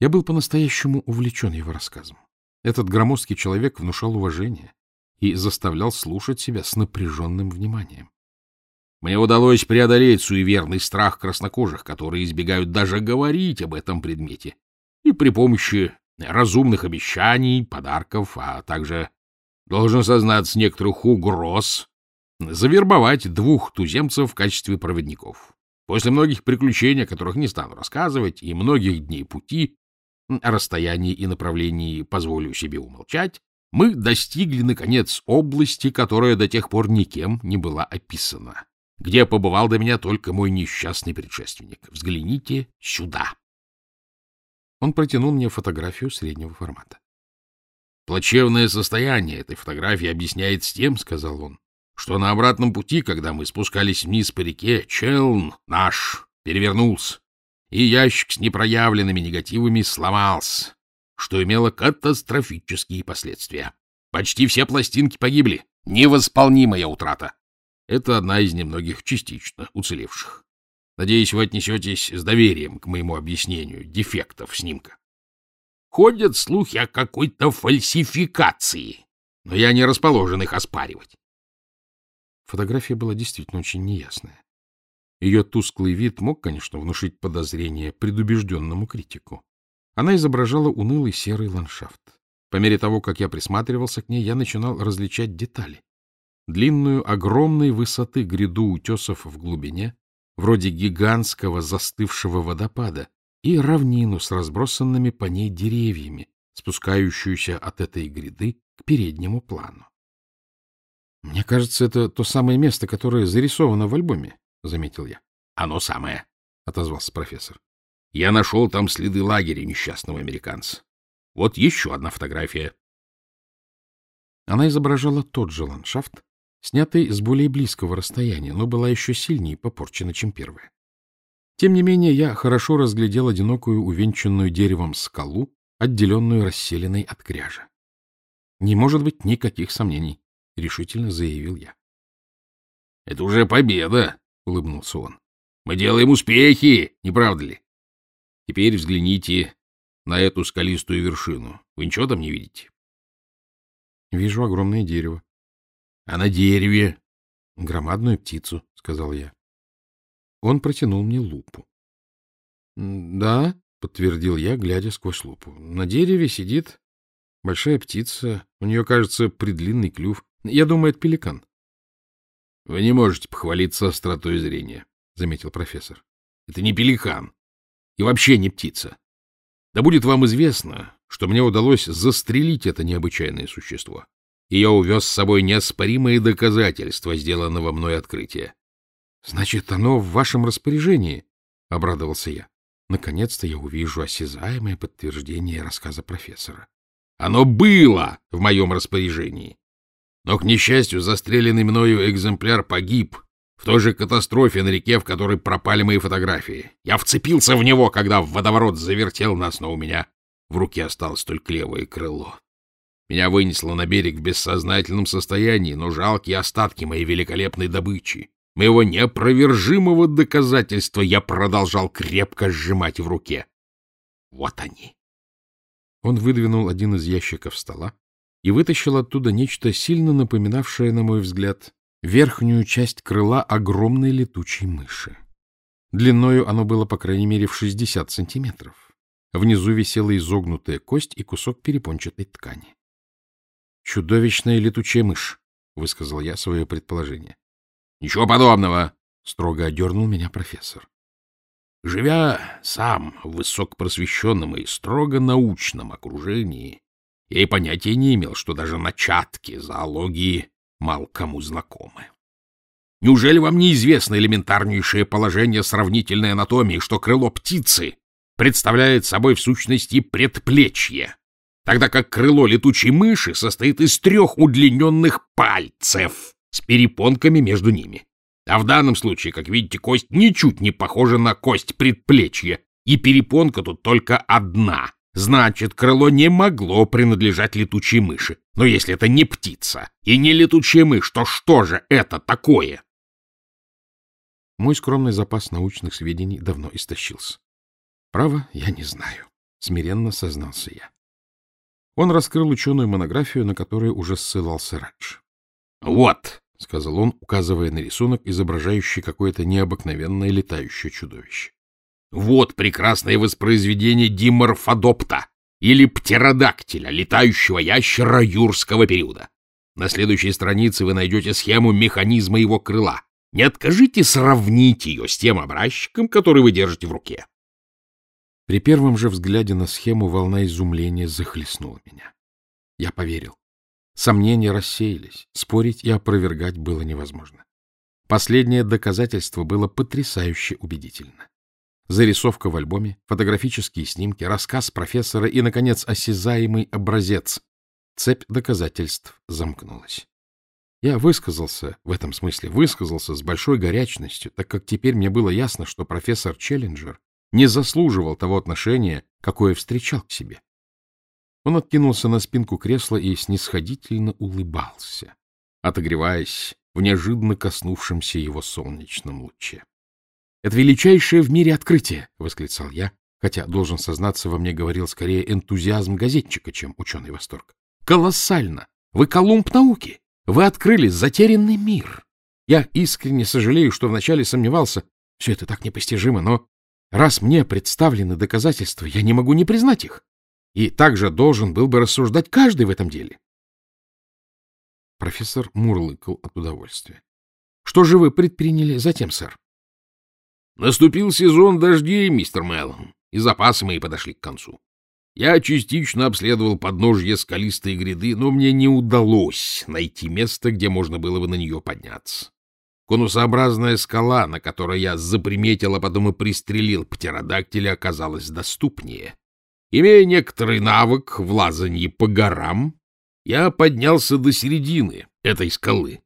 Я был по-настоящему увлечен его рассказом. Этот громоздкий человек внушал уважение и заставлял слушать себя с напряженным вниманием. Мне удалось преодолеть суеверный страх краснокожих, которые избегают даже говорить об этом предмете, и при помощи разумных обещаний, подарков, а также, должен сознаться, некоторых угроз, завербовать двух туземцев в качестве проводников. После многих приключений, о которых не стану рассказывать, и многих дней пути, о расстоянии и направлении позволю себе умолчать, мы достигли, наконец, области, которая до тех пор никем не была описана, где побывал до меня только мой несчастный предшественник. Взгляните сюда. Он протянул мне фотографию среднего формата. Плачевное состояние этой фотографии объясняется тем, — сказал он, — что на обратном пути, когда мы спускались вниз по реке, челн наш перевернулся, и ящик с непроявленными негативами сломался, что имело катастрофические последствия. Почти все пластинки погибли. Невосполнимая утрата. Это одна из немногих частично уцелевших. Надеюсь, вы отнесетесь с доверием к моему объяснению дефектов снимка. Ходят слухи о какой-то фальсификации, но я не расположен их оспаривать. Фотография была действительно очень неясная. Ее тусклый вид мог, конечно, внушить подозрение предубежденному критику. Она изображала унылый серый ландшафт. По мере того, как я присматривался к ней, я начинал различать детали. Длинную, огромной высоты гряду утесов в глубине, вроде гигантского застывшего водопада, и равнину с разбросанными по ней деревьями, спускающуюся от этой гряды к переднему плану. — Мне кажется, это то самое место, которое зарисовано в альбоме, — заметил я. — Оно самое, — отозвался профессор. — Я нашел там следы лагеря несчастного американца. Вот еще одна фотография. Она изображала тот же ландшафт, снятый с более близкого расстояния, но была еще сильнее попорчена, чем первая. Тем не менее, я хорошо разглядел одинокую, увенчанную деревом скалу, отделенную расселенной от кряжа. Не может быть никаких сомнений, — решительно заявил я. — Это уже победа, улыбнулся он. Мы делаем успехи, не правда ли? Теперь взгляните на эту скалистую вершину. Вы ничего там не видите? Вижу огромное дерево. А на дереве? Громадную птицу, сказал я. Он протянул мне лупу. Да, подтвердил я, глядя сквозь лупу. На дереве сидит большая птица. У нее, кажется, предлинный клюв. Я думаю, это пеликан. — Вы не можете похвалиться остротой зрения, — заметил профессор. — Это не пеликан и вообще не птица. Да будет вам известно, что мне удалось застрелить это необычайное существо, и я увез с собой неоспоримые доказательства сделанного мной открытия. — Значит, оно в вашем распоряжении, — обрадовался я. Наконец-то я увижу осязаемое подтверждение рассказа профессора. — Оно было в моем распоряжении. Но, к несчастью, застреленный мною экземпляр погиб в той же катастрофе на реке, в которой пропали мои фотографии. Я вцепился в него, когда водоворот завертел нас, но у меня в руке осталось только левое крыло. Меня вынесло на берег в бессознательном состоянии, но жалкие остатки моей великолепной добычи, моего неопровержимого доказательства я продолжал крепко сжимать в руке. Вот они. Он выдвинул один из ящиков стола, и вытащил оттуда нечто сильно напоминавшее, на мой взгляд, верхнюю часть крыла огромной летучей мыши. Длиною оно было, по крайней мере, в 60 сантиметров. Внизу висела изогнутая кость и кусок перепончатой ткани. «Чудовищная летучая мышь», — высказал я свое предположение. «Ничего подобного», — строго одернул меня профессор. Живя сам в высокопросвещенном и строго научном окружении, я и понятия не имел, что даже начатки зоологии мало кому знакомы. Неужели вам неизвестно элементарнейшее положение сравнительной анатомии, что крыло птицы представляет собой в сущности предплечье, тогда как крыло летучей мыши состоит из трех удлиненных пальцев с перепонками между ними? А в данном случае, как видите, кость ничуть не похожа на кость предплечья, и перепонка тут только одна — Значит, крыло не могло принадлежать летучей мыши. Но если это не птица и не летучая мышь, то что же это такое? Мой скромный запас научных сведений давно истощился. Право, я не знаю. — смиренно сознался я. Он раскрыл ученую монографию, на которую уже ссылался Радж. — Вот, — сказал он, указывая на рисунок, изображающий какое-то необыкновенное летающее чудовище. — Вот прекрасное воспроизведение диморфодопта или птеродактиля, летающего ящера юрского периода. На следующей странице вы найдете схему механизма его крыла. Не откажите сравнить ее с тем образчиком, который вы держите в руке. При первом же взгляде на схему волна изумления захлестнула меня. Я поверил. Сомнения рассеялись, спорить и опровергать было невозможно. Последнее доказательство было потрясающе убедительно. Зарисовка в альбоме, фотографические снимки, рассказ профессора и, наконец, осязаемый образец. Цепь доказательств замкнулась. Я высказался, в этом смысле высказался с большой горячностью, так как теперь мне было ясно, что профессор Челленджер не заслуживал того отношения, какое встречал к себе. Он откинулся на спинку кресла и снисходительно улыбался, отогреваясь в неожиданно коснувшемся его солнечном луче. — Это величайшее в мире открытие! — восклицал я, хотя, должен сознаться, во мне говорил скорее энтузиазм газетчика, чем ученый восторг. — Колоссально! Вы Колумб науки! Вы открыли затерянный мир! Я искренне сожалею, что вначале сомневался. Все это так непостижимо, но Раз мне представлены доказательства, я не могу не признать их. И также должен был бы рассуждать каждый в этом деле. Профессор мурлыкал от удовольствия. — Что же вы предприняли затем, сэр? — Наступил сезон дождей, мистер Меллон, и запасы мои подошли к концу. Я частично обследовал подножье скалистой гряды, но мне не удалось найти место, где можно было бы на нее подняться. Конусообразная скала, на которой я заприметил, а потом и пристрелил птеродактиля, оказалась доступнее. Имея некоторый навык в лазанье по горам, я поднялся до середины этой скалы.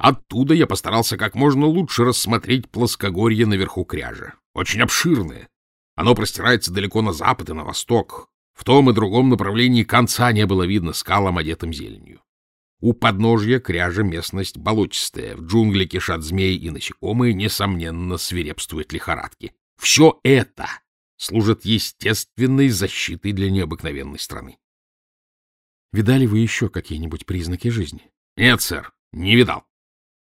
Оттуда я постарался как можно лучше рассмотреть плоскогорье наверху кряжа. Очень обширное. Оно простирается далеко на запад и на восток. В том и другом направлении конца не было видно скалам, одетым зеленью. У подножья кряжа местность болотистая, в джунгле кишат змеи и насекомые, несомненно, свирепствуют лихорадки. Все это служит естественной защитой для необыкновенной страны. Видали вы еще какие-нибудь признаки жизни? Нет, сэр, не видал.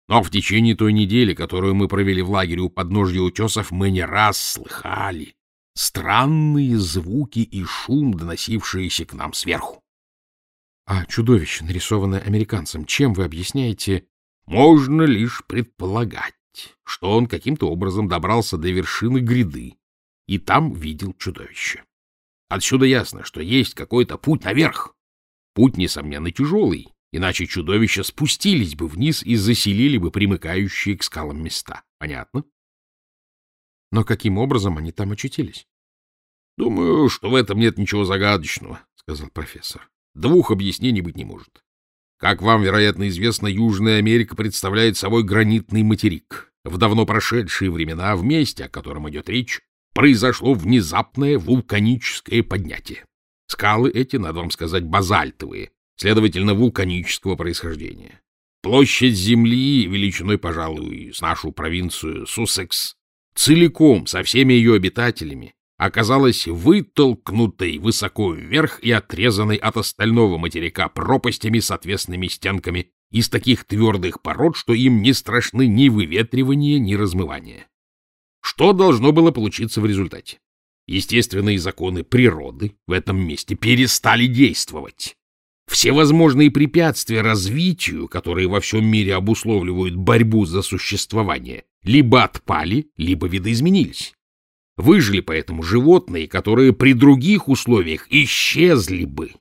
Но в течение той недели, которую мы провели в лагере у подножья утесов, мы не раз слыхали странные звуки и шум, доносившиеся к нам сверху. А чудовище, нарисованное американцем, чем вы объясняете? Можно лишь предполагать, что он каким-то образом добрался до вершины гряды и там видел чудовище. Отсюда ясно, что есть какой-то путь наверх. Путь, несомненно, тяжелый, иначе чудовища спустились бы вниз и заселили бы примыкающие к скалам места. Понятно? Но каким образом они там очутились? — Думаю, что в этом нет ничего загадочного, — сказал профессор. Двух объяснений быть не может. Как вам, вероятно, известно, Южная Америка представляет собой гранитный материк. В давно прошедшие времена в месте, о котором идет речь, произошло внезапное вулканическое поднятие. Скалы эти, надо вам сказать, базальтовые, следовательно, вулканического происхождения. Площадь Земли, величиной, пожалуй, с нашу провинцию Суссекс, целиком, со всеми ее обитателями, оказалась вытолкнутой высоко вверх и отрезанной от остального материка пропастями с отвесными стенками из таких твердых пород, что им не страшны ни выветривание, ни размывание. Что должно было получиться в результате? Естественные законы природы в этом месте перестали действовать. Все возможные препятствия развитию, которые во всем мире обусловливают борьбу за существование, либо отпали, либо видоизменились. Выжили поэтому животные, которые при других условиях исчезли бы.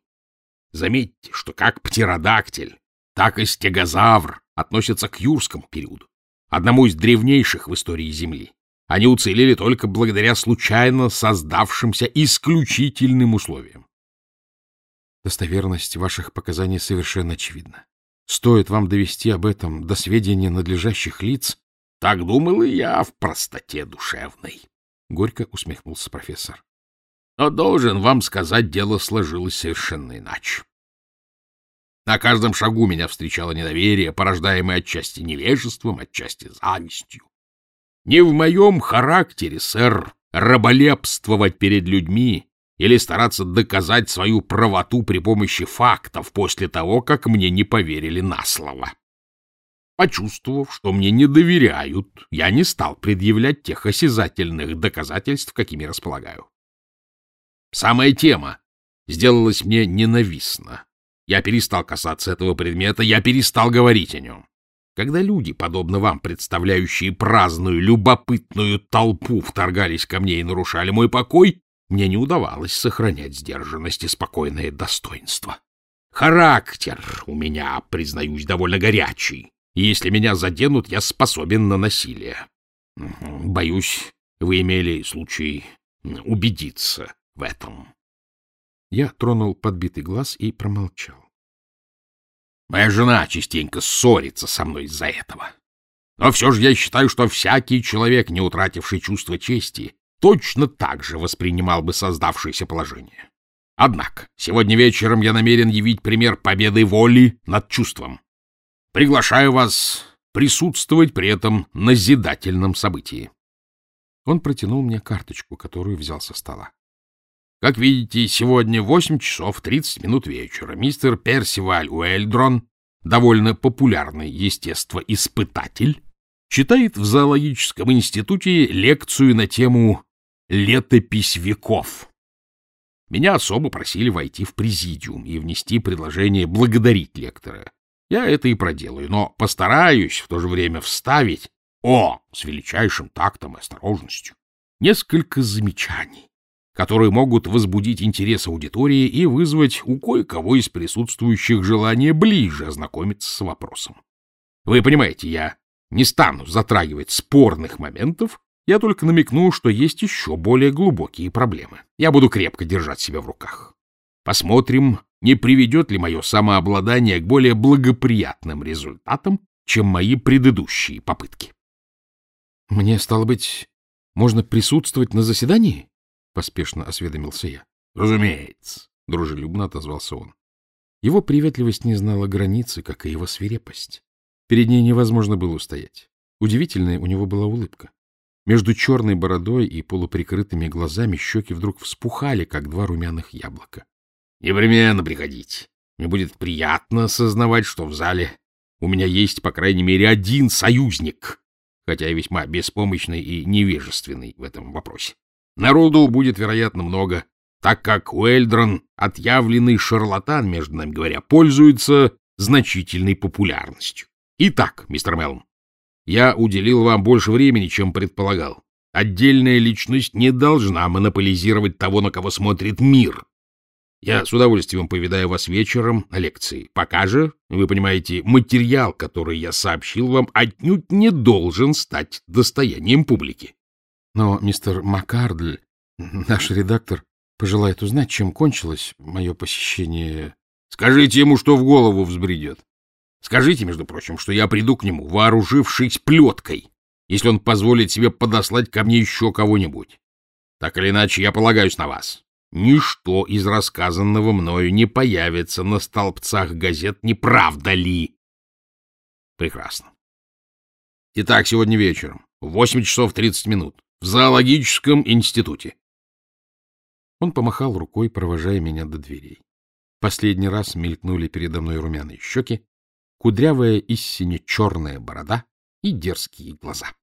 Заметьте, что как птеродактиль, так и стегозавр относятся к юрскому периоду, одному из древнейших в истории Земли. Они уцелели только благодаря случайно создавшимся исключительным условиям. Достоверность ваших показаний совершенно очевидна. Стоит вам довести об этом до сведения надлежащих лиц, так думал и я в простоте душевной. — горько усмехнулся профессор. — Но должен вам сказать, дело сложилось совершенно иначе. На каждом шагу меня встречало недоверие, порождаемое отчасти невежеством, отчасти завистью. Не в моем характере, сэр, раболепствовать перед людьми, или стараться доказать свою правоту при помощи фактов после того, как мне не поверили на слово. Почувствовав, что мне не доверяют, я не стал предъявлять тех осязательных доказательств, какими располагаю. Самая тема сделалась мне ненавистна. Я перестал касаться этого предмета, я перестал говорить о нем. Когда люди, подобно вам, представляющие праздную, любопытную толпу, вторгались ко мне и нарушали мой покой, мне не удавалось сохранять сдержанность и спокойное достоинство. Характер у меня, признаюсь, довольно горячий, и если меня заденут, я способен на насилие. Боюсь, вы имели случай убедиться в этом. Я тронул подбитый глаз и промолчал. Моя жена частенько ссорится со мной из-за этого. Но все же я считаю, что всякий человек, не утративший чувство чести, точно так же воспринимал бы создавшееся положение. Однако, сегодня вечером я намерен явить пример победы воли над чувством. Приглашаю вас присутствовать при этом назидательном событии. Он протянул мне карточку, которую взял со стола. Как видите, сегодня 8 часов 30 минут вечера мистер Персиваль Уэльдрон, довольно популярный естествоиспытатель, читает в зоологическом институте лекцию на тему «Летопись веков». Меня особо просили войти в президиум и внести предложение благодарить лектора. Я это и проделаю, но постараюсь в то же время вставить, о, с величайшим тактом и осторожностью, несколько замечаний, которые могут возбудить интерес аудитории и вызвать у кое-кого из присутствующих желание ближе ознакомиться с вопросом. Вы понимаете, я не стану затрагивать спорных моментов, я только намекну, что есть еще более глубокие проблемы. Я буду крепко держать себя в руках. Посмотрим, не приведет ли мое самообладание к более благоприятным результатам, чем мои предыдущие попытки. — Мне, стало быть, можно присутствовать на заседании? — поспешно осведомился я. — Разумеется, — дружелюбно отозвался он. Его приветливость не знала границы, как и его свирепость. Перед ней невозможно было устоять. Удивительная у него была улыбка. Между черной бородой и полуприкрытыми глазами щеки вдруг вспухали, как два румяных яблока. — Непременно приходите. Мне будет приятно осознавать, что в зале у меня есть, по крайней мере, один союзник, хотя и весьма беспомощный и невежественный в этом вопросе. Народу будет, вероятно, много, так как Уэльдрон, отъявленный шарлатан, между нами говоря, пользуется значительной популярностью. Итак, мистер Меллон, я уделил вам больше времени, чем предполагал. Отдельная личность не должна монополизировать того, на кого смотрит мир. Я с удовольствием повидаю вас вечером на лекции. Пока же, вы понимаете, материал, который я сообщил вам, отнюдь не должен стать достоянием публики. Но мистер Маккардль, наш редактор, пожелает узнать, чем кончилось мое посещение. Скажите ему, что в голову взбредет. Скажите, между прочим, что я приду к нему, вооружившись плеткой, если он позволит себе подослать ко мне еще кого-нибудь. Так или иначе, я полагаюсь на вас. Ничто из рассказанного мною не появится на столбцах газет, не правда ли? Прекрасно. Итак, сегодня вечером, в 8 часов 30 минут, в зоологическом институте. Он помахал рукой, провожая меня до дверей. Последний раз мелькнули передо мной румяные щеки, кудрявая истине черная борода и дерзкие глаза.